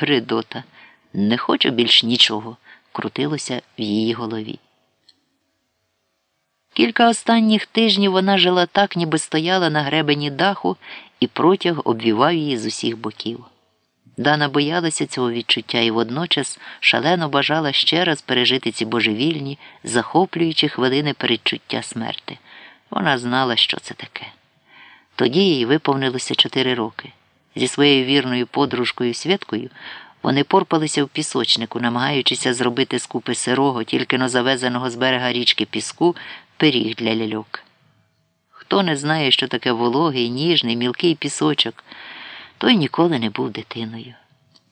Придота, не хочу більш нічого, крутилося в її голові. Кілька останніх тижнів вона жила так, ніби стояла на гребені даху, і протяг обвівав її з усіх боків. Дана боялася цього відчуття і водночас шалено бажала ще раз пережити ці божевільні, захоплюючі хвилини передчуття смерти. Вона знала, що це таке. Тоді їй виповнилося чотири роки. Зі своєю вірною подружкою Святкою вони порпалися в пісочнику, намагаючися зробити з купи сирого, тільки но завезеного з берега річки піску, пиріг для ляльок. Хто не знає, що таке вологий, ніжний, мілкий пісочок, той ніколи не був дитиною.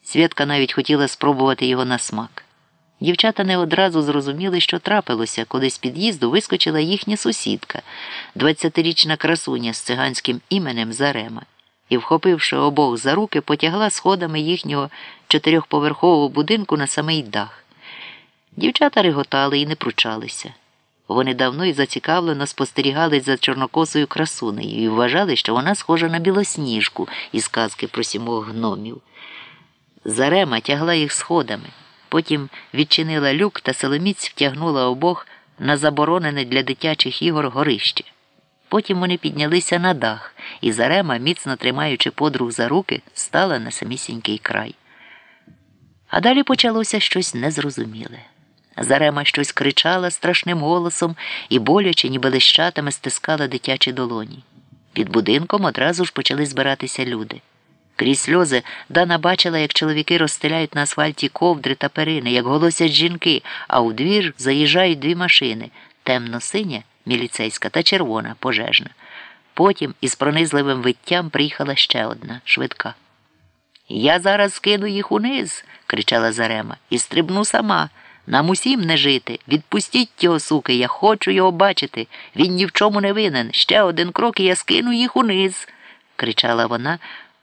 Святка навіть хотіла спробувати його на смак. Дівчата не одразу зрозуміли, що трапилося, коли з під'їзду вискочила їхня сусідка, двадцятирічна красуня з циганським іменем Зарема, і, вхопивши обох за руки, потягла сходами їхнього чотирьохповерхового будинку на самий дах. Дівчата реготали і не пручалися. Вони давно і зацікавлено спостерігали за чорнокосою красунею і вважали, що вона схожа на білосніжку із казки про сімох гномів. Зарема тягла їх сходами, потім відчинила люк та силоміць втягнула обох на заборонене для дитячих ігор горище. Потім вони піднялися на дах, і Зарема, міцно тримаючи подруг за руки, стала на самісінький край. А далі почалося щось незрозуміле. Зарема щось кричала страшним голосом і боляче, ніби лищатами стискала дитячі долоні. Під будинком одразу ж почали збиратися люди. Крізь сльози Дана бачила, як чоловіки розстеляють на асфальті ковдри та перини, як голосять жінки, а у двір заїжджають дві машини темно-синя, міліцейська та червона пожежна. Потім із пронизливим виттям приїхала ще одна швидка. Я зараз скину їх униз, кричала Зарема, і стрибну сама. Нам усім не жити. Відпустіть цього суки, я хочу його бачити. Він ні в чому не винен. Ще один крок і я скину їх униз, кричала вона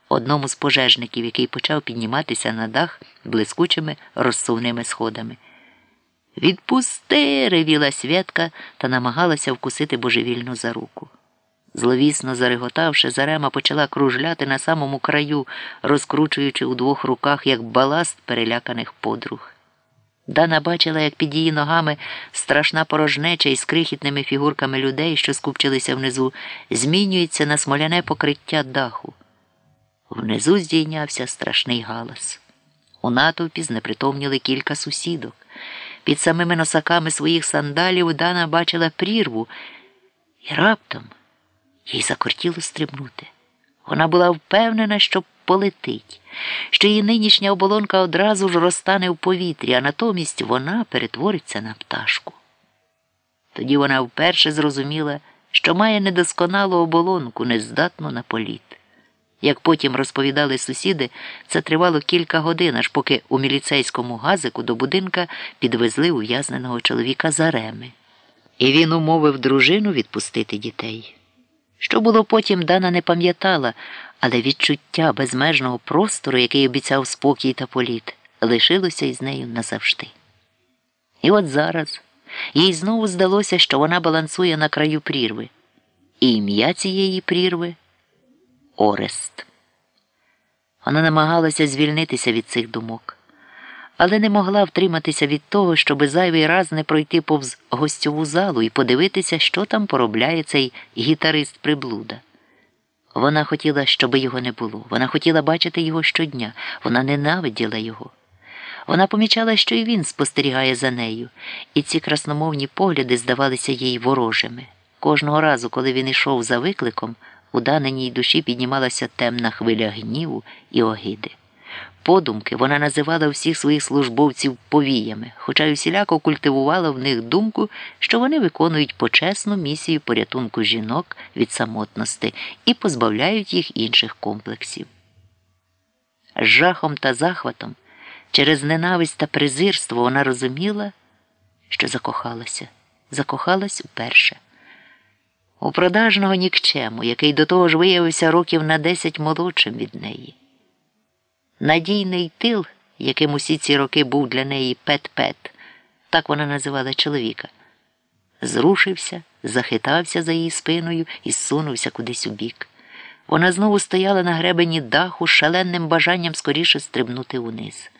одному з пожежників, який почав підніматися на дах блискучими розсувними сходами. Відпусти, ревіла святка та намагалася вкусити божевільну за руку. Зловісно зареготавши, Зарема почала кружляти на самому краю, розкручуючи у двох руках як баласт переляканих подруг. Дана бачила, як під її ногами страшна порожнеча із крихітними фігурками людей, що скупчилися внизу, змінюється на смоляне покриття даху. Внизу здійнявся страшний галас. У натовпі знепритомніли кілька сусідок. Під самими носаками своїх сандалів Дана бачила прірву, і раптом їй закортіло стрибнути. Вона була впевнена, що полетить, що її нинішня оболонка одразу ж розтане в повітрі, а натомість вона перетвориться на пташку. Тоді вона вперше зрозуміла, що має недосконалу оболонку, нездатну на політ. Як потім розповідали сусіди, це тривало кілька годин, аж поки у міліцейському газику до будинка підвезли ув'язненого чоловіка Зареми. І він умовив дружину відпустити дітей. Що було потім, Дана не пам'ятала, але відчуття безмежного простору, який обіцяв спокій та політ, лишилося із нею назавжди. І от зараз їй знову здалося, що вона балансує на краю прірви, і ім'я цієї прірви Орест. Вона намагалася звільнитися від цих думок, але не могла втриматися від того, щоби зайвий раз не пройти повз гостьову залу і подивитися, що там поробляє цей гітарист приблуда. Вона хотіла, щоб його не було. Вона хотіла бачити його щодня, вона ненавиділа його. Вона помічала, що і він спостерігає за нею, і ці красномовні погляди здавалися їй ворожими. Кожного разу, коли він йшов за викликом, у даненій душі піднімалася темна хвиля гніву і огиди. Подумки вона називала всіх своїх службовців повіями, хоча й усіляко культивувала в них думку, що вони виконують почесну місію порятунку жінок від самотності і позбавляють їх інших комплексів. Жахом та захватом, через ненависть та презирство вона розуміла, що закохалася, закохалась уперше. У продажного нікчему, який до того ж виявився років на десять молодшим від неї. Надійний тил, яким усі ці роки був для неї пет-пет, так вона називала чоловіка, зрушився, захитався за її спиною і зсунувся кудись у бік. Вона знову стояла на гребені даху з шаленним бажанням скоріше стрибнути униз.